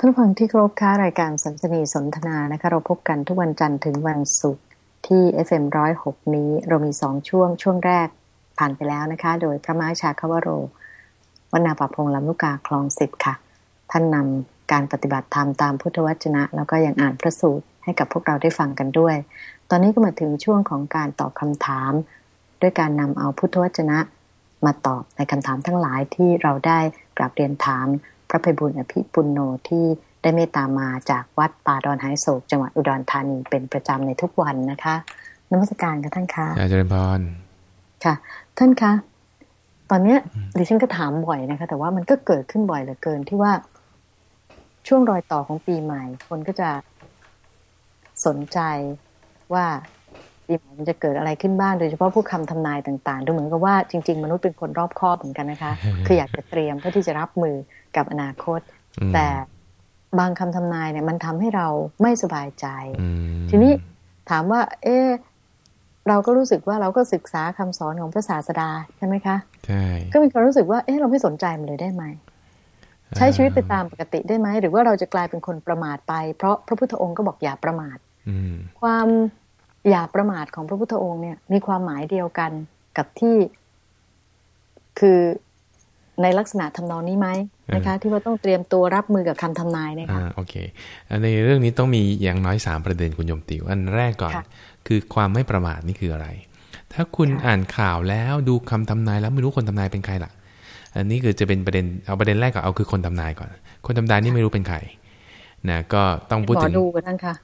ท่านฟังที่ครบค้ารายการสัมสนีสนทนานะคะ เราพบกันทุกวันจันทร์ถึงวันศุกร์ที่ FM106 นี้เรามีสองช่วงช่วงแรกผ่านไปแล้วนะคะ โดยพระมาชาคาวโรวนาปพงลำลูกกาคลองสิบค่ะ ท่านนำการปฏิบัติธรรมตามพุทธวจนะ แล้วก็ยังอ่านพระสูตรให้กับพวกเราได้ฟังกันด้วย ตอนนี้ก็มาถึงช่วงของการตอบคำถาม ด้วยการนำเอาพุทธวจนะมาตอบในคำถามทั้งหลายที่เราได้กราบเรียนถาม ระภัยบุญอภิปุณโนที่ได้เมตตามาจากวัดป่าดอนไฮโศกจังหวัดอุดรธานีเป็นประจำในทุกวันนะคะนมัสการกับท่านคะอาจารย์พรค่ะ ท่านคะตอนเนี้ยดิฉันก็ถามบ่อยนะคะ แต่ว่ามันก็เกิดขึ้นบ่อยเหลือเกินที่ว่าช่วงรอยต่อของปีใหม่ คนก็จะสนใจว่า ปีใหม่มันจะเกิดอะไรขึ้นบ้างโดยเฉพาะผู้คำทำนายต่างๆ ดูเหมือนกับว่าจริง ๆ มนุษย์เป็นคนรอบคอบเหมือนกันนะคะ คืออยากจะเตรียมเพื่อที่จะรับมือกับอนาคต แต่บางคำทำนายเนี่ยมันทำให้เราไม่สบายใจ ทีนี้ถามว่า เออเราก็รู้สึกว่าเราก็ศึกษาคำสอนของพระศาสดาใช่ไหมคะใช่ก็มีความรู้สึกว่าเออเราไม่สนใจมันเลยได้ไหมใช้ชีวิตไปตามปกติได้ไหมหรือว่าเราจะกลายเป็นคนประมาทไป เพราะพระพุทธองค์ก็บอกอย่าประมาทความ อย่าประมาทของพระพุทธองค์เนี่ยมีความหมายเดียวกันกับที่คือในลักษณะทำนองนี้ไหมนะคะ ที่ว่าต้องเตรียมตัวรับมือกับคำทำนายเนี่ยค่ะโอเคในเรื่องนี้ต้องมีอย่างน้อยสามประเด็นคุณยมติวอันแรกก่อน คือความไม่ประมาทนี่คืออะไร ถ้าคุณอ่านข่าวแล้วดูคำทำนายแล้วไม่รู้คนทำนายเป็นใครล่ะ อันนี้คือจะเป็นประเด็นเอาประเด็นแรกก่อนเอาคือคนทำนายก่อน คนทำนายนี่ไม่รู้เป็นใคร นะก็ต้องพูดถึงหมอดูกันทั้งค่ะ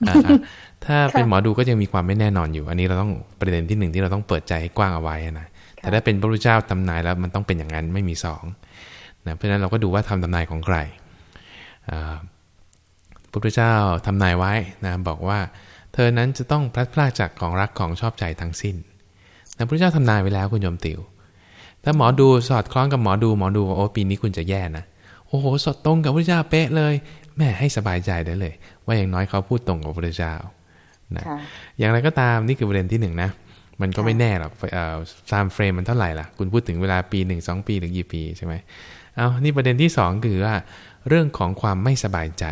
ถ้าเป็นหมอดูก็ยังมีความไม่แน่นอนอยู่ อันนี้เราต้องประเด็นที่หนึ่งที่เราต้องเปิดใจให้กว้างเอาไว้นะแต่ถ้าเป็นพระพุทธเจ้าทำนายแล้วมันต้องเป็นอย่างนั้นไม่มีสองนะเพราะฉะนั้นเราก็ดูว่าทำทำนายของใครพระพุทธเจ้าทำนายไว้นะบอกว่า เธอนั้นจะต้องพลัดพรากจากของรักของชอบใจทั้งสิ้นนะพระพุทธเจ้าทำนายไว้แล้วคุณโยมติว ถ้าหมอดูสอดคล้องกับหมอดูหมอดูว่าโอ้ปีนี้คุณจะแย่นะโอ้โหสดตรงกับพระพุทธเจ้าเป๊ะเลยแม่ให้สบายใจได้เลย ว่าอย่างน้อยเขาพูดตรงกับพระเจ้านะอย่างไรก็ตามนี่คือประเด็นที่หนึ่งนะมันก็ไม่แน่หรอกตามเฟรมมันเท่าไหร่ล่ะ คุณพูดถึงเวลาปีหนึ่งสองปีหรือกี่ปีใช่ไหมเอานี่ประเด็นที่สองคือว่า เรื่องของความไม่สบายใจ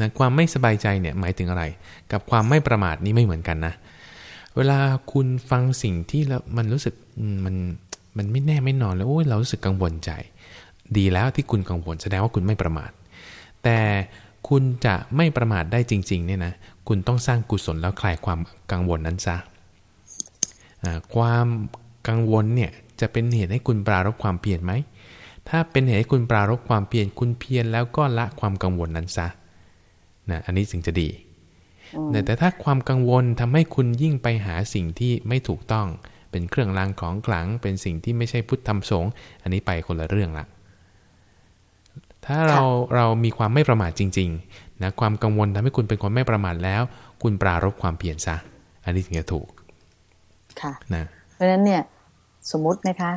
นะความไม่สบายใจเนี่ยหมายถึงอะไร กับความไม่ประมาทนี่ไม่เหมือนกันนะเวลาคุณฟังสิ่งที่แล้วมันรู้สึกมันมันไม่แน่ไม่นอนแล้วโอ้ยเรารู้สึกกังวลใจ ดีแล้วที่คุณกังวลแสดงว่าคุณไม่ประมาท แต่คุณจะไม่ประมาทได้จริงๆเนี่ยนะคุณต้องสร้างกุศลแล้วคลายความกังวลนั้นซะความกังวลเนี่ยจะเป็นเหตุให้คุณปรารบความเพียรไหมถ้าเป็นเหตุให้คุณปรารบความเพียรคุณเพียรแล้วก็ละความกังวลนั้นซะนะอันนี้ถึงจะดีแต่ถ้าความกังวลทำให้คุณยิ่งไปหาสิ่งที่ไม่ถูกต้อง เป็นเครื่องรางของขลังเป็นสิ่งที่ไม่ใช่พุทธธรรมสงฆ์อันนี้ไปคนละเรื่องละ ถ้าเราเรามีความไม่ประมาทจริงๆนะความกังวลทำให้คุณเป็นคนไม่ประมาทแล้ว คุณปรารบความเพียรซะอันนี้ถึงจะถูกค่ะนะเพราะฉะนั้นเนี่ยสมมุตินะคะ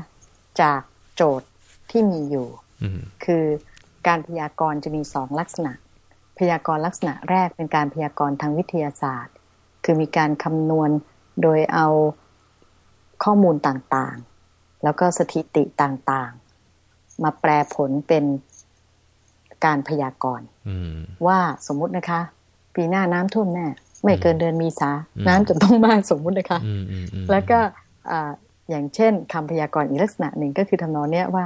จากโจทย์ที่มีอยู่คือการพยากรณ์จะมีสองลักษณะ พยากรณ์ลักษณะแรกเป็นการพยากรณ์ทางวิทยาศาสตร์ คือมีการคำนวณโดยเอาข้อมูลต่างๆ แล้วก็สถิติต่างๆ มาแปลผลเป็น การพยากรณ์ว่าสมมุตินะคะ ปีหน้าน้ำท่วมแน่ไม่เกินเดือนมีสาน้ำจะต้องมากสมมุตินะคะ แล้วก็อย่างเช่นคำพยากรณ์อีกลักษณะหนึ่งก็คือทำนองเนี้ยว่า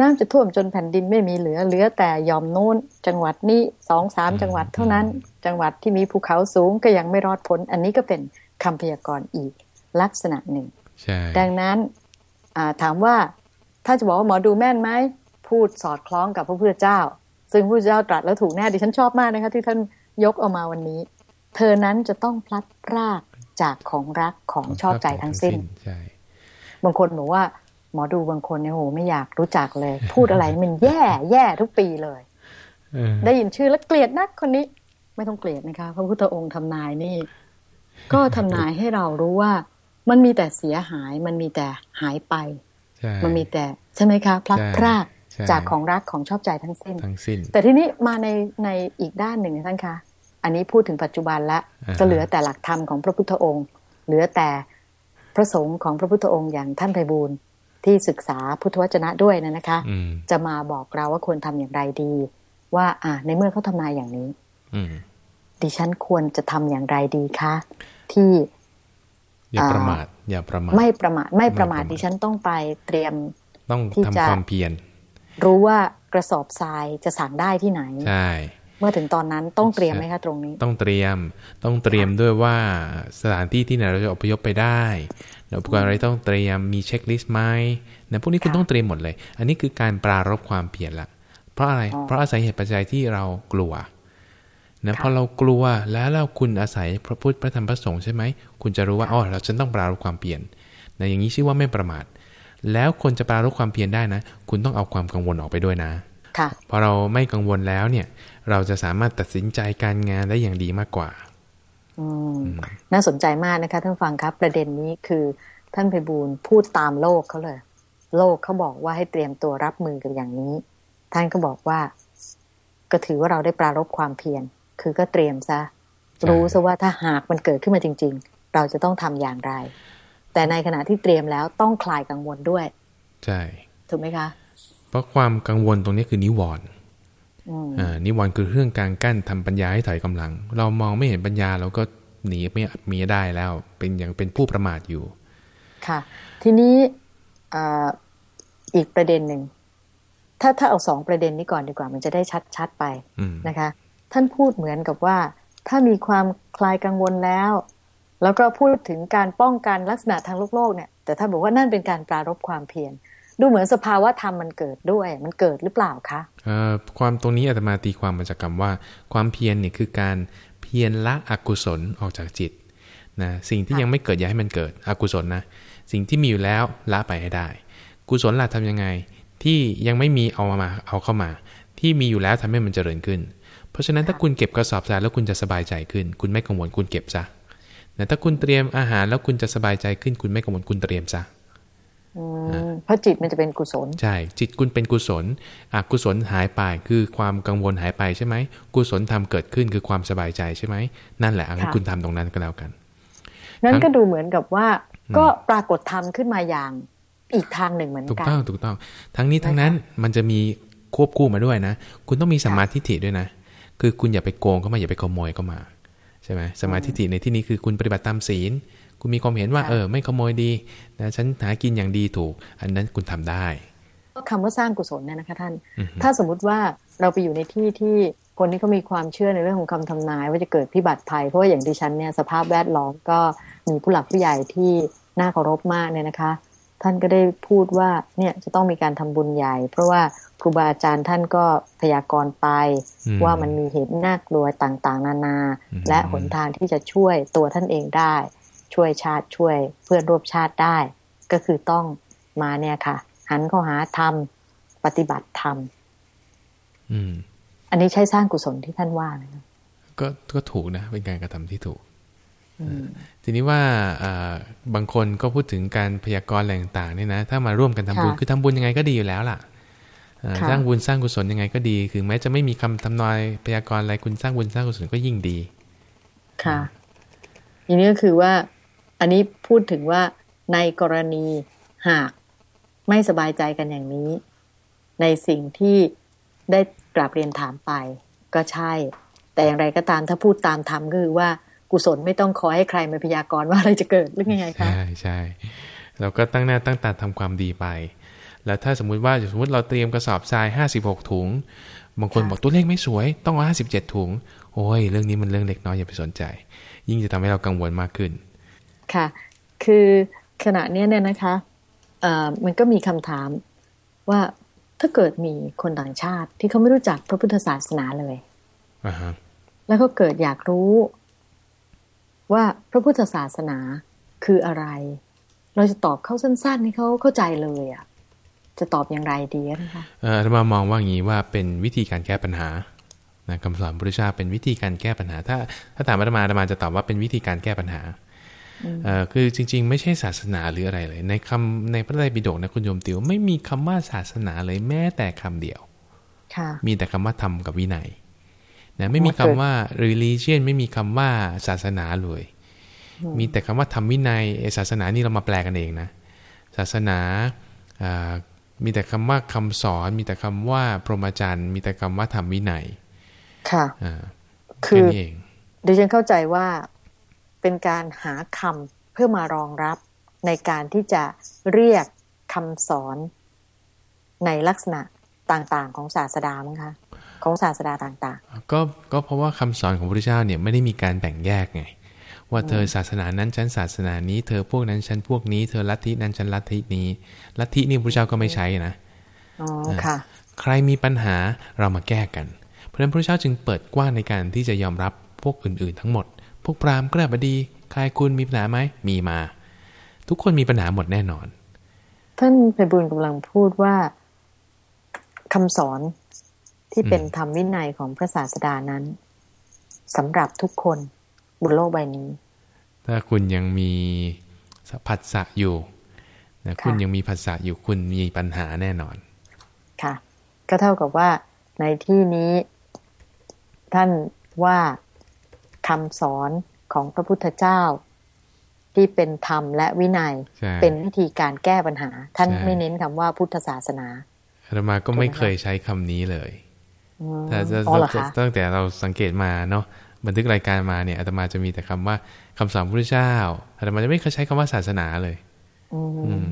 น้ำจะท่วมจนแผ่นดินไม่มีเหลือเหลือแต่ยอมโน้น จังหวัดนี้สองสามจังหวัดเท่านั้น จังหวัดที่มีภูเขาสูงก็ยังไม่รอดพ้น อันนี้ก็เป็นคำพยากรณ์อีกลักษณะหนึ่งดังนั้นถามว่าถ้าจะบอกว่าหมอดูแม่นไหมพูดสอดคล้องกับพระพุทธเจ้า ซึ่งพระเจ้าตรัสแล้วถูกแน่ดิฉันชอบมากนะคะที่ท่านยกออกมาวันนี้ เธอนั้นจะต้องพลัดพรากจากของรักของชอบใจทั้งสิ้นบางคนบอกว่า หมอดูบางคนเนี่ยโหไม่อยากรู้จักเลย พูดอะไรมันแย่แย่ทุกปีเลยได้ยินชื่อแล้วเกลียดนักคนนี้ ไม่ต้องเกลียดนะคะพระพุทธองค์ทำนายนี่ ก็ทำนายให้เรารู้ว่า มันมีแต่เสียหาย มันมีแต่หายไป มันมีแต่ใช่ไหมคะพลัดพราก จากของรักของชอบใจทั้งสิ้นทั้งสิ้น แต่ทีนี้มาในในอีกด้านหนึ่งท่านคะอันนี้พูดถึงปัจจุบันละจะเหลือแต่หลักธรรมของพระพุทธองค์ เหลือแต่พระสงฆ์ของพระพุทธองค์อย่างท่านไพบูลที่ศึกษาพุทธวจนะด้วยนะนะคะ จะมาบอกเราว่าควรทำอย่างไรดี ว่าอ่าในเมื่อเขาทำนายอย่างนี้ อืดิฉันควรจะทำอย่างไรดีคะที่อย่าประมาทอย่าประมาทไม่ประมาทไม่ประมาทดิฉันต้องไปเตรียมต้องทำความเพียร รู้ว่ากระสอบทรายจะสั่งได้ที่ไหนใช่เมื่อถึงตอนนั้นต้องเตรียมไหมคะตรงนี้ ต้องเตรียมต้องเตรียมด้วยว่าสถานที่ที่ไหนเราจะอพยพไปได้อุปกรณ์อะไรต้องเตรียมมีเช็คลิสต์ไหมนะพวกนี้คุณต้องเตรียมหมดเลย อันนี้คือการปรารบความเพียรละเพราะอะไรเพราะอาศัยเหตุปัจจัยที่เรากลัวนะพอเรากลัวแล้วเราคุณอาศัยพระพุทธพระธรรมพระสงฆ์ใช่ไหมคุณจะรู้ว่าอ๋อเราจะต้องปรารบความเพียรนะอย่างนี้ชื่อว่าไม่ประมาท แล้วคนจะปรารบความเพียรได้นะ คุณต้องเอาความกังวลออกไปด้วยนะพอเราไม่กังวลแล้วเนี่ย เราจะสามารถตัดสินใจการงานได้อย่างดีมากกว่าอืมน่าสนใจมากนะคะท่านฟังครับ ประเด็นนี้คือท่านไพบูลพูดตามโลกเขาเลย โลกเขาบอกว่าให้เตรียมตัวรับมือกับอย่างนี้ ท่านก็บอกว่า ก็ถือว่าเราได้ปรารบความเพียรคือก็เตรียมซะ รู้ซะว่าถ้าหากมันเกิดขึ้นมาจริง ๆ เราจะต้องทำอย่างไร แต่ในขณะที่เตรียมแล้วต้องคลายกังวลด้วย ใช่ถูกไหมคะ เพราะความกังวลตรงนี้คือนิวรณ์อ่านิวรณ์คือเรื่องการกั้นทำปัญญาให้ถอยกำลัง เรามองไม่เห็นปัญญาเราก็หนีไม่มีได้แล้ว เป็นอย่างเป็นผู้ประมาทอยู่ ค่ะ ทีนี้อีกประเด็นหนึ่งถ้าถ้าเอาสองประเด็นนี้ก่อนดีกว่า มันจะได้ชัดชัดไปนะคะ ท่านพูดเหมือนกับว่า ถ้ามีความคลายกังวลแล้ว แล้วก็พูดถึงการป้องกันลักษณะทางโลกโลกเนี่ย แต่ท่านบอกว่านั่นเป็นการปรารบความเพียรดูเหมือนสภาวะธรรมมันเกิดด้วย มันเกิดหรือเปล่าคะความตรงนี้อาตมาตีความมาจากคำว่า ความเพียรเนี่ยคือการเพียรละอกุศลออกจากจิตนะสิ่งที่ยังไม่เกิดอย่าให้มันเกิดอกุศลนะสิ่งที่มีอยู่แล้วละไปให้ได้ กุศลล่ะทำยังไงที่ยังไม่มีเอามาเอาเข้ามา ที่มีอยู่แล้วทำให้มันเจริญขึ้น เพราะฉะนั้นถ้าคุณเก็บกระสอบทรายแล้วคุณจะสบายใจขึ้น คุณไม่กังวลคุณเก็บซะ แต่ถ้าคุณเตรียมอาหารแล้วคุณจะสบายใจขึ้นคุณไม่กังวลคุณเตรียมซะเพราะจิตมันจะเป็นกุศล ใช่ จิตคุณเป็นกุศลอกุศลหายไปคือความกังวลหายไปใช่ไหมกุศลทำเกิดขึ้นคือความสบายใจใช่ไหมนั่นแหละอันคุณทำตรงนั้นก็แล้วกันนั้นก็ดูเหมือนกับว่า ก็ปรากฏธรรมขึ้นมาอย่างอีกทางหนึ่งเหมือนกันถูกต้องถูกต้อง ทั้งนี้ทั้งนั้นมันจะมีควบคู่มาด้วยนะ คุณต้องมีสมาธิฐิด้วยนะ คือคุณอย่าไปโกงเข้ามาอย่าไปขโมยเข้ามา ใช่ไหมสมาธิฐิในที่นี้คือคุณปฏิบัติตามศีล คุณมีความเห็นว่าเออไม่ขโมยดีนะฉันหากินอย่างดีถูก อันนั้นคุณทำได้คำว่าสร้างกุศลเนี่ยนะคะท่าน ถ้าสมมุติว่าเราไปอยู่ในที่ที่คนที่เขามีความเชื่อในเรื่องของคำทำนาย ว่าจะเกิดพิบัติภัยเพราะว่าอย่างดิฉันเนี่ยสภาพแวดล้อมก็มีผู้หลักผู้ใหญ่ที่น่าเคารพมากเนี่ยนะคะ ท่านก็ได้พูดว่าเนี่ยจะต้องมีการทำบุญใหญ่ เพราะว่าครูบาอาจารย์ท่านก็พยากรณ์ไปว่ามันมีเหตุน่ากลัวต่างๆ นานา และหนทางที่จะช่วยตัวท่านเองได้ ช่วยชาติช่วยเพื่อนร่วมชาติได้ ก็คือต้องมาเนี่ยค่ะ หันเข้าหาธรรมปฏิบัติธรรมอันนี้ใช้สร้างกุศลที่ท่านว่านะก็ก็ถูกนะ เป็นการกระทำที่ถูก ทีนี้ว่าบางคนก็พูดถึงการพยากรณ์อะไรต่างๆเนี่ยนะ ถ้ามาร่วมกันทำบุญคือทำบุญยังไงก็ดีอยู่แล้วล่ะสร้างบุญสร้างกุศลยังไงก็ดี คือแม้จะไม่มีคำทำนายพยากรณ์อะไรคุณสร้างบุญสร้างกุศลก็ยิ่งดี ค่ะอันนี้ก็คือว่า อันนี้พูดถึงว่าในกรณีหากไม่สบายใจกันอย่างนี้ ในสิ่งที่ได้กราบเรียนถามไป ก็ใช่ แต่อย่างไรก็ตามถ้าพูดตามธรรมก็คือว่า กุศลไม่ต้องคอยให้ใครมาพยากรณ์ว่าอะไรจะเกิดหรือไงคะใช่ใช่เราก็ตั้งหน้าตั้งตาทำความดีไป แล้วถ้าสมมุติว่าสมมติเราเตรียมกระสอบทรายห้าสิบหกถุง บางคนบอกตัวเลขไม่สวย ต้องห้าสิบเจ็ดถุง โอ้ย เรื่องนี้มันเรื่องเล็กน้อยอย่าไปสนใจ ยิ่งจะทำให้เรากังวลมากขึ้น ค่ะ คือขณะนี้เนี่ยนะคะมันก็มีคำถามว่าถ้าเกิดมีคนต่างชาติที่เขาไม่รู้จักพระพุทธศาสนาเลย uh-huh. แล้วก็เกิดอยากรู้ ว่าพระพุทธศาสนาคืออะไร เราจะตอบเขาสั้นๆให้เขาเข้าใจเลยอะ่ะจะตอบอย่างไรดีนะคะเออธรรมามองว่าอย่างนี้ว่าเป็นวิธีการแก้ปัญหานะคำสอนพระพุทธเจ้าเป็นวิธีการแก้ปัญหา ถ้าถ้าถามอาตมาอาตมาจะตอบว่าเป็นวิธีการแก้ปัญหาคือจริง ๆ ไม่ใช่ศาสนาหรืออะไรเลย ในคำในพระไตรปิฎกนะคุณโยมติวไม่มีคำว่าศาสนาเลยแม้แต่คำเดียวมีแต่คำว่าธรรมกับวินัย นะไม่มีคำว่า religion ไม่มีคำว่าศาสนาเลย มีแต่คำว่าธรรมวินัยศาสนานี่เรามาแปลกันเองนะ ศาสนามีแต่คำว่าคำสอน มีแต่คำว่าพรหมจรรย์ มีแต่คำว่าธรรมวินัย ค่ะอ่าคือดิฉันเข้าใจว่าเป็นการหาคำเพื่อมารองรับในการที่จะเรียกคำสอนในลักษณะต่างๆของศาสดามั้งคะ ของศาสดาต่างๆ ก็ก็เพราะว่าคำสอนของพระพุทธเจ้าเนี่ยไม่ได้มีการแบ่งแยกไง ว่าเธอศาสนานั้นฉันศาสนานี้ เธอพวกนั้นฉันพวกนี้ เธอลัทธินั้นฉันลัทธินี้ลัทธินี่พระเจ้าก็ไม่ใช้นะอ๋อค่ะใครมีปัญหาเรามาแก้กัน เพราะฉะนั้นพระเจ้าจึงเปิดกว้างในการที่จะยอมรับพวกอื่นๆ ทั้งหมด พวกพราหมณ์ก็บดีใครคุณมีปัญหาไหมมีมา ทุกคนมีปัญหาหมดแน่นอน ท่านไปบุญกำลังพูดว่าคำสอน ที่เป็นธรรมวินัยของพระศาสดานั้นสำหรับทุกคนบนโลกใบนี้ ถ้าคุณยังมีผัสสะอยู่นะคุณยังมีผัสสะอยู่คุณมีปัญหาแน่นอน ค่ะ ก็เท่ากับว่าในที่นี้ ท่านว่าคำสอนของพระพุทธเจ้า ที่เป็นธรรมและวินัย เป็นวิธีการแก้ปัญหา ท่านไม่เน้นคำว่าพุทธศาสนาอาตมาก็ไม่เคยใช้คำนี้เลย แต่ตั้งแต่เราสังเกตมาเนาะบันทึกรายการมาเนี่ยอาตมาจะมีแต่คำว่าคำสอนพระเจ้าอาตมาจะไม่เคยใช้คำว่าศาสนาเลย อืม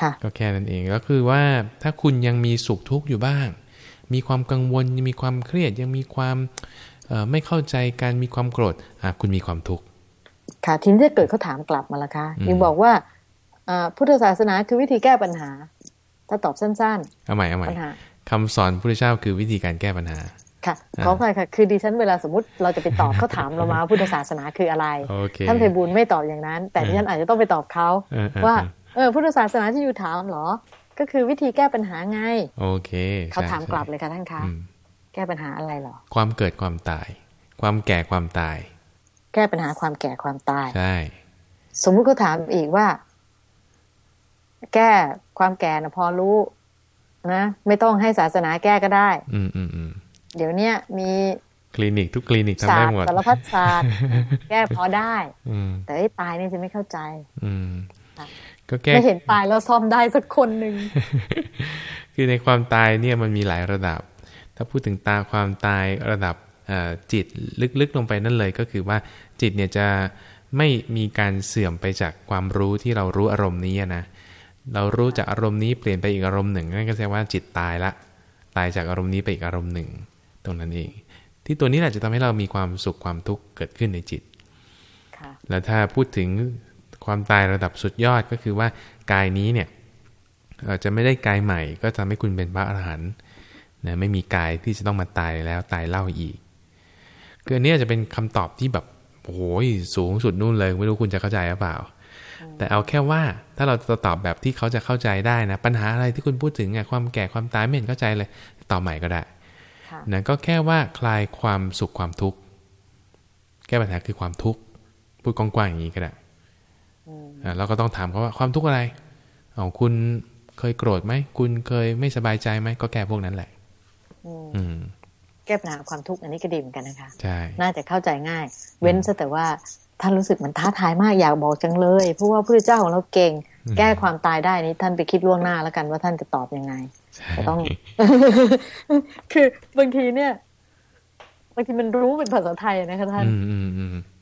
ค่ะก็แค่นั้นเองก็คือว่าถ้าคุณยังมีสุขทุกข์อยู่บ้าง มีความกังวลยังมีความเครียดยังมีความไม่เข้าใจการมีความโกรธอะคุณมีความทุกข์ค่ะทีนี้ถ้าเกิดเขาถามกลับมาละคะยังบอกว่าพุทธศาสนาคือวิธีแก้ปัญหา ถ้าตอบสั้นๆเอาใหม่เอาใหม่ คำสอนพระเจ้าคือวิธีการแก้ปัญหาค่ะขออภัยค่ะ คือดิฉันเวลาสมมติเราจะไปตอบเขาถามเรามาพุทธศาสนาคืออะไร ท่านไพบูลไม่ตอบอย่างนั้น แต่ดิฉันอาจจะต้องไปตอบเขาว่า เออพุทธศาสนาที่อยู่ถามหรอ ก็คือวิธีแก้ปัญหาไง โอเคเขาถามกลับเลยค่ะท่านคะ แก้ปัญหาอะไรหรอ ความเกิดความตาย ความแก่ความตาย แก้ปัญหาความแก่ความตาย ใช่ สมมุติเขาถามอีกว่า แก้ความแก่นะพอรู้ นะไม่ต้องให้ศาสนาแก้ก็ได้ อืมอืมอืมเดี๋ยวเนี้ยมีคลินิกทุกคลินิกทำได้หมดสารพัดศาสตร์แก้พอได้แต่ไอ้ตายนี่จะไม่เข้าใจ อืมก็แก้ไม่เห็นตายแล้วซ่อมได้สักคนหนึ่งคือในความตายเนี่ยมันมีหลายระดับ ถ้าพูดถึงตาความตายระดับจิตลึกๆลงไปนั่นเลยก็คือว่าจิตเนี่ยจะไม่มีการเสื่อมไปจากความรู้ที่เรารู้อารมณ์นี้นะ เรารู้จากอารมณ์นี้เปลี่ยนไปอีกอารมณ์หนึ่งนั่นก็แสดงว่าจิตตายละ ตายจากอารมณ์นี้ไปอีกอารมณ์หนึ่ง ตรงนั้นเอง ที่ตัวนี้แหละจะทำให้เรามีความสุขความทุกข์เกิดขึ้นในจิตแล้วถ้าพูดถึงความตายระดับสุดยอดก็คือว่ากายนี้เนี่ยจะไม่ได้กายใหม่ ก็ทำให้คุณเป็นพระอรหันต์นะไม่มีกายที่จะต้องมาตายแล้วตายเล่าอีกคืออันนี้จะเป็นคำตอบที่แบบโอ้ยสูงสุดนู่นเลย ไม่รู้คุณจะเข้าใจหรือเปล่า แต่เอาแค่ว่าถ้าเราจะตอบแบบที่เขาจะเข้าใจได้นะ ปัญหาอะไรที่คุณพูดถึงอะความแก่ความตายไม่เห็นเข้าใจเลยตอบใหม่ก็ได้นะก็แค่ว่าคลายความสุขความทุกข์แก้ปัญหาคือความทุกข์พูดกว้างๆอย่างนี้ก็ได้เราก็ต้องถามเขาว่าความทุกข์อะไรเอาคุณเคยโกรธไหมคุณเคยไม่สบายใจไหมก็แก้พวกนั้นแหละอืมแก้ปัญหาความทุกข์อันนี้ก็ดีเหมือนกันนะคะ ใช่ น่าจะเข้าใจง่าย เว้นซะแต่ว่า ท่านรู้สึกมันท้าทายมากอยากบอกจังเลย เพราะว่าพระเจ้าของเราเก่ง แก้ความตายได้นี้ท่านไปคิดล่วงหน้าแล้วกันว่าท่านจะตอบยังไงจะต้อง คือบางทีเนี่ยบางทีมันรู้เป็นภาษาไทยนะคะท่าน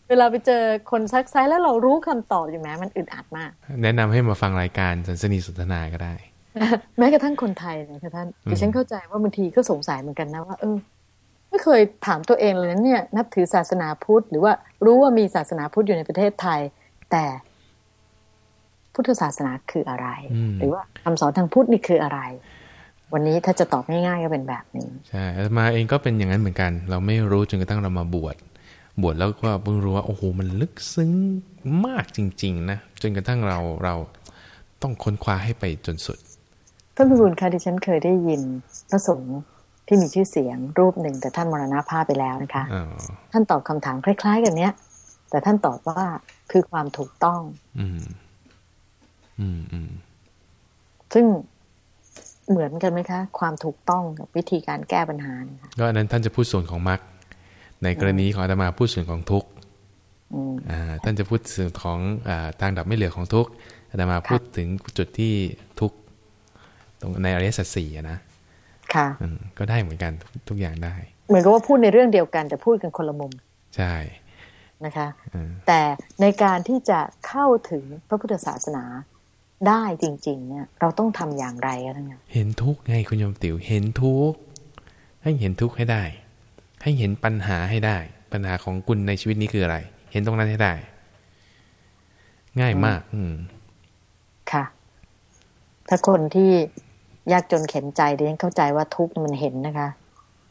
เวลาไปเจอคนซักไซแล้วเรารู้คำตอบอยู่แม้มันอึดอัดมาก แนะนำให้มาฟังรายการสันสนีสนทนาก็ได้ แม้กระทั่งคนไทยนะคะท่านดิฉันเข้าใจว่าบางทีก็สงสัยเหมือนกันนะว่าเออ ไม่เคยถามตัวเองเลยนะเนี่ยนับถือศาสนาพุทธ หรือว่ารู้ว่ามีศาสนาพุทธอยู่ในประเทศไทย แต่พุทธศาสนาคืออะไร หรือว่าคำสอนทางพุทธนี่คืออะไร วันนี้ถ้าจะตอบง่ายๆก็เป็นแบบนี้ใช่มาเองก็เป็นอย่างนั้นเหมือนกัน เราไม่รู้จนกระทั่งเรามาบวชบวชแล้วก็เพิ่งรู้ว่าโอ้โหมันลึกซึ้งมากจริง ๆ นะจนกระทั่งเราเราต้องค้นคว้าให้ไปจนสุดท่านพิบูลค่ะที่ฉันเคยได้ยินพระสงฆ์ ที่มีชื่อเสียงรูปหนึ่งแต่ท่านมรณภาพไปแล้วนะคะ ท่านตอบคำถามคล้าย ๆ กันเนี้ย แต่ท่านตอบว่าคือความถูกต้อง อืม อืมอืมซึ่งเหมือนกันไหมคะ ความถูกต้องกับวิธีการแก้ปัญหาก็อันนั้นท่านจะพูดส่วนของมรรคในกรณีของอาตมาพูดส่วนของทุกข์ท่านจะพูดส่วนของอทางดับไม่เหลือของทุกข์อาตมาพูดถึงจุดที่ทุกข์ตรงในอริยสัจสี่นะ ค่ะก็ได้เหมือนกันทุกอย่างได้ เหมือนกับว่าพูดในเรื่องเดียวกันแต่พูดกันคนละมุม ใช่นะคะแต่ในการที่จะเข้าถึงพระพุทธศาสนาได้จริง ๆ เนี่ย เราต้องทำอย่างไรกันเนี่ยเห็นทุกไงคุณโยมติ๋วเห็นทุกให้เห็นทุกให้ได้ ให้เห็นปัญหาให้ได้ ปัญหาของคุณในชีวิตนี้คืออะไร เห็นตรงนั้นให้ได้ ง่ายมาก อืมค่ะ ถ้าคนที่ ยากจนเข็นใจดิฉันเข้าใจว่าทุกมันเห็นนะคะ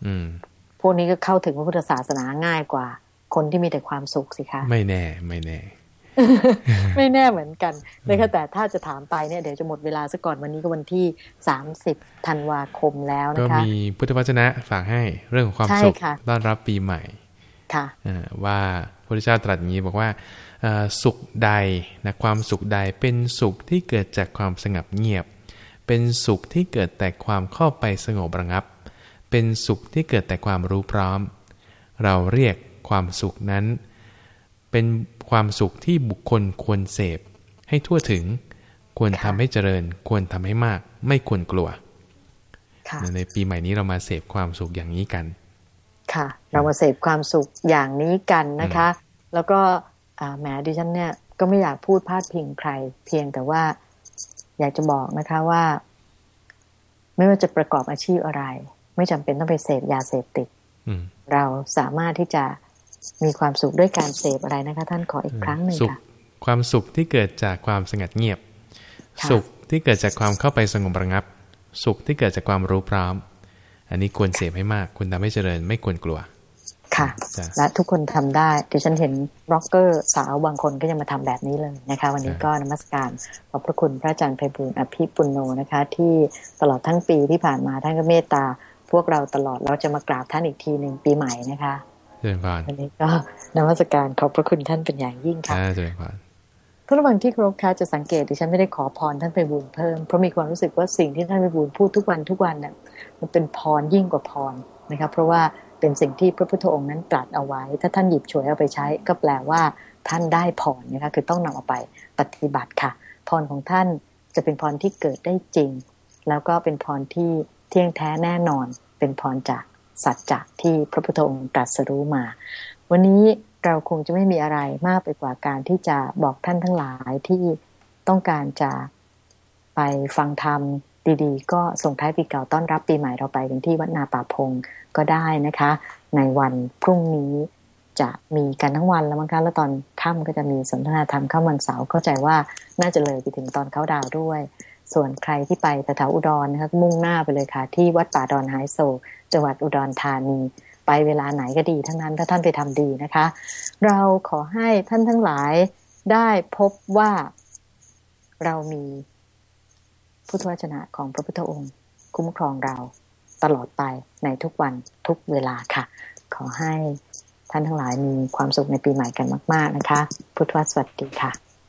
อืมพวกนี้ก็เข้าถึงพระพุทธศาสนาง่ายกว่า คนที่มีแต่ความสุขสิคะ ไม่แน่ ไม่แน่ ไม่แน่เหมือนกันนะคะแต่ถ้าจะถามไปเนี่ยเดี๋ยวจะหมดเวลาซะก่อนวันนี้ก็วันที่สามสิบธันวาคมแล้วนะคะ ก็มีพุทธวจนะฝากให้เรื่องของความสุขต้อนรับปีใหม่ค่ะว่าพระพุทธเจ้าตรัสอย่างนี้บอกว่าสุขใดนะความสุขใดเป็นสุขที่เกิดจากความสงบเงียบ เป็นสุขที่เกิดแต่ความเข้าไปสงบระงับ เป็นสุขที่เกิดแต่ความรู้พร้อม เราเรียกความสุขนั้น เป็นความสุขที่บุคคลควรเสพ ให้ทั่วถึง ควรทำให้เจริญ ควรทำให้มาก ไม่ควรกลัวในปีใหม่นี้เรามาเสพความสุขอย่างนี้กัน ค่ะ เรามาเสพความสุขอย่างนี้กันนะคะ แล้วก็แหมดิฉันเนี่ยก็ไม่อยากพูดพาดพิงใคร เพียงแต่ว่า อยากจะบอกนะคะว่า ไม่ว่าจะประกอบอาชีพอะไร ไม่จำเป็นต้องไปเสพยาเสพติดเราสามารถที่จะมีความสุขด้วยการเสพอะไรนะคะ ท่านขออีกครั้งหนึ่งค่ะความสุขที่เกิดจากความสงัดเงียบ สุขที่เกิดจากความเข้าไปสงบระงับ สุขที่เกิดจากความรู้พร้อม อันนี้ควรเสพให้มาก คุณทำให้เจริญไม่ควรกลัว ค่ะ และทุกคนทำได้ดิฉันเห็นร็อกเกอร์สาวบางคนก็ยังมาทำแบบนี้เลยนะคะ วันนี้ก็นมัสการขอบพระคุณพระอาจารย์ไพบุญอภิปุณโนนะคะ ที่ตลอดทั้งปีที่ผ่านมาท่านก็เมตตา พวกเราตลอดเราจะมากราบท่านอีกทีหนึ่งปีใหม่นะคะเจริญพรวันนี้ก็นมัสการขอบพระคุณท่านเป็นอย่างยิ่งค่ะเจริญพรทุกระหว่างที่ครบค่ะจะสังเกตดิฉันไม่ได้ขอพรท่านไปบุญเพิ่มเพราะมีความรู้สึกว่าสิ่งที่ท่านไปบุญพูดทุกวันทุกวันเนี่ยมันเป็นพรยิ่งกว่าพรนะคะเพราะว่า เป็นสิ่งที่พระพุทธองค์นั้นตรัสเอาไว้ ถ้าท่านหยิบฉวยเอาไปใช้ ก็แปลว่าท่านได้พรนะคะคือต้องนำเอาไปปฏิบัติค่ะ พรของท่านจะเป็นพรที่เกิดได้จริง แล้วก็เป็นพรที่เที่ยงแท้แน่นอน เป็นพรจากสัจจะที่พระพุทธองค์ตรัสรู้มา วันนี้เราคงจะไม่มีอะไรมากไปกว่าการที่จะบอกท่านทั้งหลายที่ต้องการจะไปฟังธรรม ดีๆ ก็ส่งท้ายปีเก่าต้อนรับปีใหม่เราไปกันที่วัดนาป่าพงก็ได้นะคะ ในวันพรุ่งนี้จะมีกันทั้งวันแล้วมั้งคะแล้วตอนค่ำก็จะมีสนทนาธรรมข้าวันเสาร์เข้าใจว่าน่าจะเลยไปถึงตอนเขาดาวด้วย ส่วนใครที่ไปแถวอุดรนะคะมุ่งหน้าไปเลยค่ะ ที่วัดป่าดอนไฮโซจังหวัดอุดรธานีไปเวลาไหนก็ดีทั้งนั้นถ้าท่านไปทำดีนะคะ เราขอให้ท่านทั้งหลายได้พบว่าเรามี พุทธวจนะของพระพุทธองค์ คุ้มครองเราตลอดไปในทุกวันทุกเวลาค่ะ ขอให้ท่านทั้งหลายมีความสุขในปีใหม่กันมาก ๆ นะคะ พุทธวสวัสดีค่ะ